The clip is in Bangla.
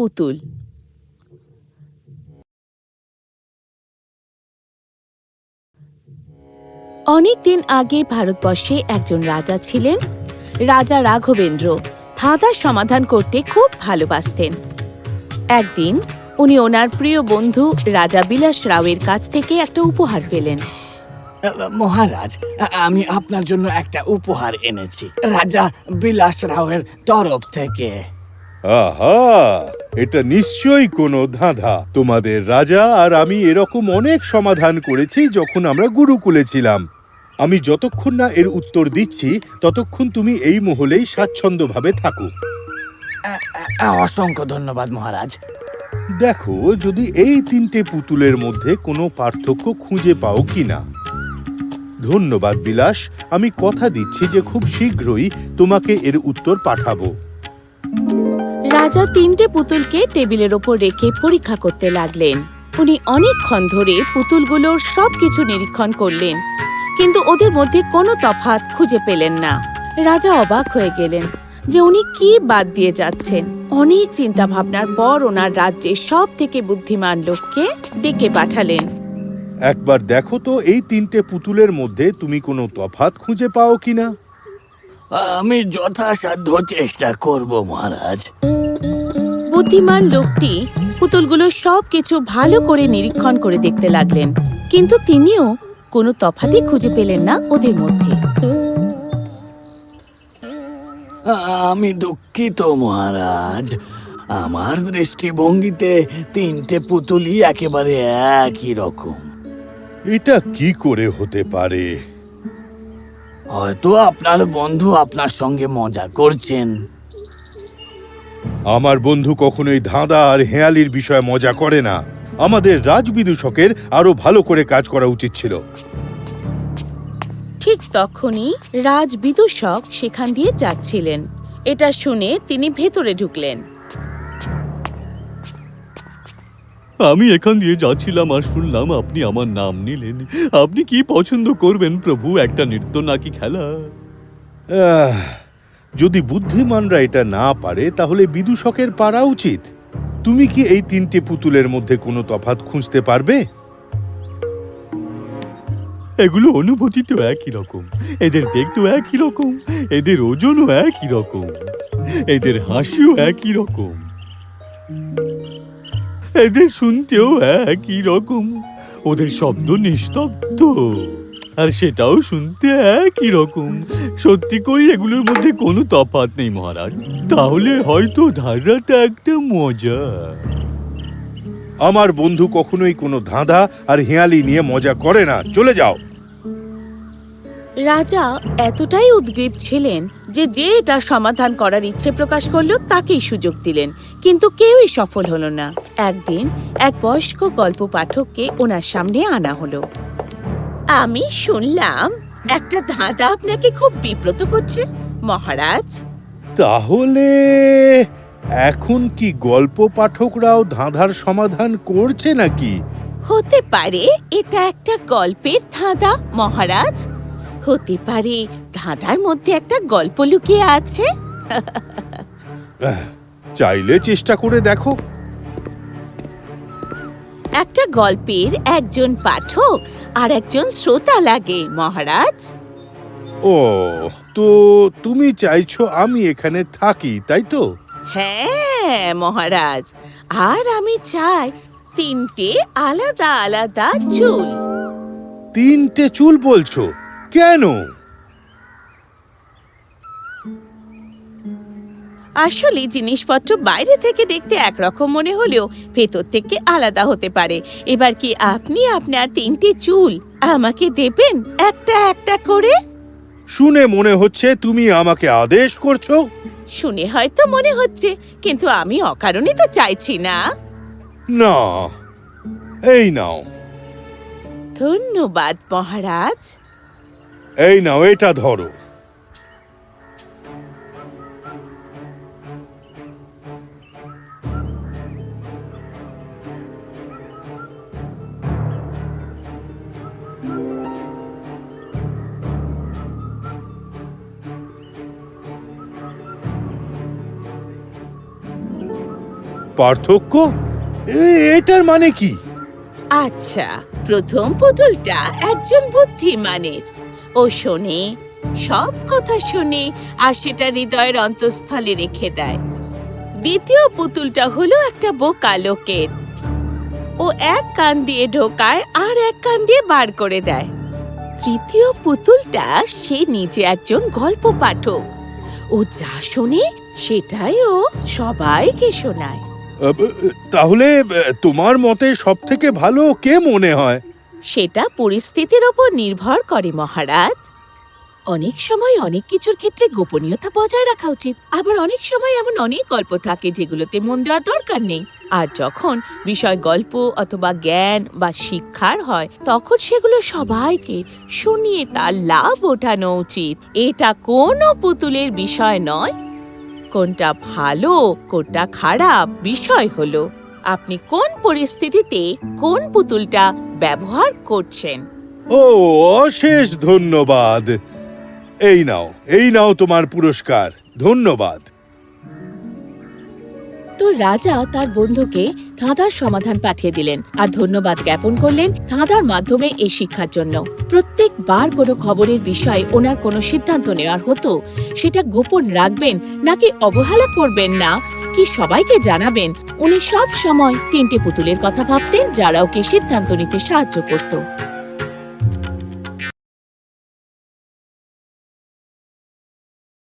পুতুল। অনেক দিন আগে ভারতবর্ষে একজন রাজা ছিলেন। রাজা রাঘবেন্দ্র। ধাঁধার সমাধান করতে খুব ভালোবাসতেন। একদিন উনি ওনার প্রিয় বন্ধু রাজা বিলাস রাওয়ের কাছ থেকে একটা উপহার পেলেন। মহারাজ আমি আপনার জন্য একটা উপহার এনেছি। রাজা বিলাস রাওয়ের তরফ থেকে। আহা! এটা নিশ্চয়ই কোনো ধাঁধা। তোমাদের রাজা আর আমি এরকম অনেক সমাধান করেছি যখন আমরা গুরুকুলে ছিলাম। আমি যতক্ষণ না এর উত্তর দিচ্ছি ততক্ষণ তুমি এই মহলেই স্বাচ্ছন্দ্যভাবে থাকো। অসংখ্য ধন্যবাদ মহারাজ। দেখো যদি এই তিনটে পুতুলের মধ্যে কোনো পার্থক্য খুঁজে পাও কিনা। ধন্যবাদ বিলাস। আমি কথা দিচ্ছি যে খুব শীঘ্রই তোমাকে এর উত্তর পাঠাবো। রাজা তিনটে পুতুলকে টেবিলের ওপর রেখে পরীক্ষা করতে লাগলেন। উনি অনেকক্ষণ ধরে পুতুলগুলোর সবকিছু নিরীক্ষণ করলেন কিন্তু ওদের মধ্যে কোনো তফাৎ খুঁজে পেলেন না। রাজা অবাক হয়ে গেলেন যে উনি কি বাদ দিয়ে যাচ্ছেন। অনেক চিন্তা ভাবনার পর ওনার রাজ্যে সব থেকে বুদ্ধিমান লোককে ডেকে পাঠালেন। একবার দেখো তো এই তিনটে পুতুলের মধ্যে তুমি কোনো তফাৎ খুঁজে পাও কিনা? আমি যথাসাধ্য চেষ্টা করব মহারাজ। বুদ্ধিমান লোকটি পুতুলগুলো সবকিছু ভালো করে নিরীক্ষণ করে দেখতে লাগলেন কিন্তু তিনিও কোনো তফাতই খুঁজে পেলেন না ওদের মধ্যে। আমি দুঃখিত মহারাজ। আমার দৃষ্টিভঙ্গিতে তিনটে পুতুলই একেবারে একই রকম। এটা কি করে হতে পারে? হয়তো আপনার বন্ধু আপনার সঙ্গে মজা করছেন। আমার বন্ধু কখনোই ধাঁধা আর হেয়ালির বিষয়ে মজা করে না। আমাদের রাজবিদূষকের আরও ভালো করে কাজ করা উচিত ছিল। ঠিক তখনই রাজবিদূষক সেখান দিয়ে যাচ্ছিলেন। এটা শুনে তিনি ভেতরে ঢুকলেন। আমি এখান দিয়ে যাচ্ছিলাম আর শুনলাম আপনি আমার নাম নিলেন। আপনি কি পছন্দ করবেন প্রভু একটা নৃত্য নাকি খেলা? আহ, যদি বুদ্ধিমানরা এটা না পারে, তাহলে বিদূষকের পারা উচিত। তুমি কি এই তিনটে পুতুলের মধ্যে কোনো তফাৎ খুঁজতে পারবে? এগুলো অনুভূতি তো একই রকম। এদের দেখতেও একই রকম। এদের ওজনও একই রকম। এদের হাসিও একই রকম। এদের শুনতেও একই রকম। ওদের শব্দ নিস্তব্ধ। আর সেটাও শুনতে একই রকম। সত্যি করে এগুলোর মধ্যে কোনো তফাৎ নেই মহারাজ। তাহলে হয়তো ধাঁধাটা একটা মজা। আমার বন্ধু কখনোই কোনো ধাঁধা আর হেয়ালি নিয়ে মজা করে না। চলে যাও। রাজা এতটাই উদ্গ্রীব ছিলেন যে যে এটা সমাধান করার ইচ্ছে প্রকাশ করল তাকেই সুযোগ দিলেন। কিন্তু কেউই সফল হলো না। একদিন এক বয়স্ক গল্প পাঠককে ওনার সামনে আনা হলো। আমি শুনলাম একটা ধাঁধা আপনাকে খুব বিব্রত করছে মহারাজ। তাহলে এখন কি গল্প পাঠকরাও ধাঁধার সমাধান করছে নাকি? হতে পারে এটা একটা গল্পের ধাঁধা মহারাজ। হতে পারে ধাঁধার মধ্যে একটা গল্প লুকিয়ে আছে। চাইলে চেষ্টা করে দেখো। একটা গল্পের একজন পাঠক আর একজন শ্রোতা লাগে মহারাজ। ও তো তুমি চাইছো আমি এখানে থাকি তাই তো? হ্যাঁ মহারাজ। আর আমি চাই তিনটে আলাদা আলাদা চুল। তিনটে চুল বলছো? কেন? আসলে জিনিসপত্র বাইরে থেকে দেখতে একরকম মনে হলেও ভেতর থেকে আলাদা হতে পারে। এবার কি আপনি আপনার তিনটে চুল আমাকে দেবেন একটা একটা করে? শুনে মনে হচ্ছে তুমি আমাকে আদেশ করছ। শুনে হয়তো মনে হচ্ছে কিন্তু আমি অকারণে তো চাইছি না। না এই নাও। ধন্যবাদ মহারাজ। এই নাও এটা ধরো। পার্থক্য? এটার মানে কি? আচ্ছা প্রথম পুতুলটা একজন বুদ্ধিমানের। ও শোনে, সব কথা শোনে আর সেটা হৃদয়ের অন্তঃস্থলে রেখে দেয়। দ্বিতীয় পুতুলটা হলো একটা বোকা লোকের। ও এক কান দিয়ে ঢোকায় আর এক কান দিয়ে বার করে দেয়। তৃতীয় পুতুলটা সে নিজে একজন গল্প পাঠক ও যা শোনে, সেটাই ও সবাইকে শোনায়। তাহলে তোমার মতে সব থেকে ভালো কে মনে হয়? সেটা পরিস্থিতির ওপর নির্ভর করে, মহারাজ। অনেক সময় অনেক কিছুর ক্ষেত্রে গোপনীয়তা বজায় রাখা উচিত। আবার অনেক সময় এমন অনেক গল্প থাকে যেগুলোতে মন দেওয়ার দরকার নেই। আর যখন বিষয় গল্প অথবা জ্ঞান বা শিক্ষার হয়, তখন সেগুলো সবাইকে শুনিয়ে তার লাভ ওঠানো উচিত। এটা কোনো পুতুলের বিষয় নয়। কোনটা ভালো, কোনটা খারাপ, বিষয় হলো, আপনি কোন পরিস্থিতিতে কোন পুতুলটা ব্যবহার করছেন। ও, অশেষ ধন্যবাদ। এই নাও এই নাও তোমার পুরস্কার। ধন্যবাদ। তো রাজা তার বন্ধুকে ধাঁধার সমাধান পাঠিয়ে দিলেন আর ধন্যবাদ জ্ঞাপন করলেন ধাঁধার মাধ্যমে এই শিক্ষার জন্য। প্রত্যেকবার কোনো খবরের বিষয়ে ওনার কোনো সিদ্ধান্ত নেওয়ার হতো, সেটা গোপন রাখবেন নাকি অবহেলা করবেন না? কি সবাইকে জানাবেন? উনি সব সময় তিনটে পুতুলের কথা ভাবতেন যারা ওকে সিদ্ধান্ত নিতে সাহায্য করত।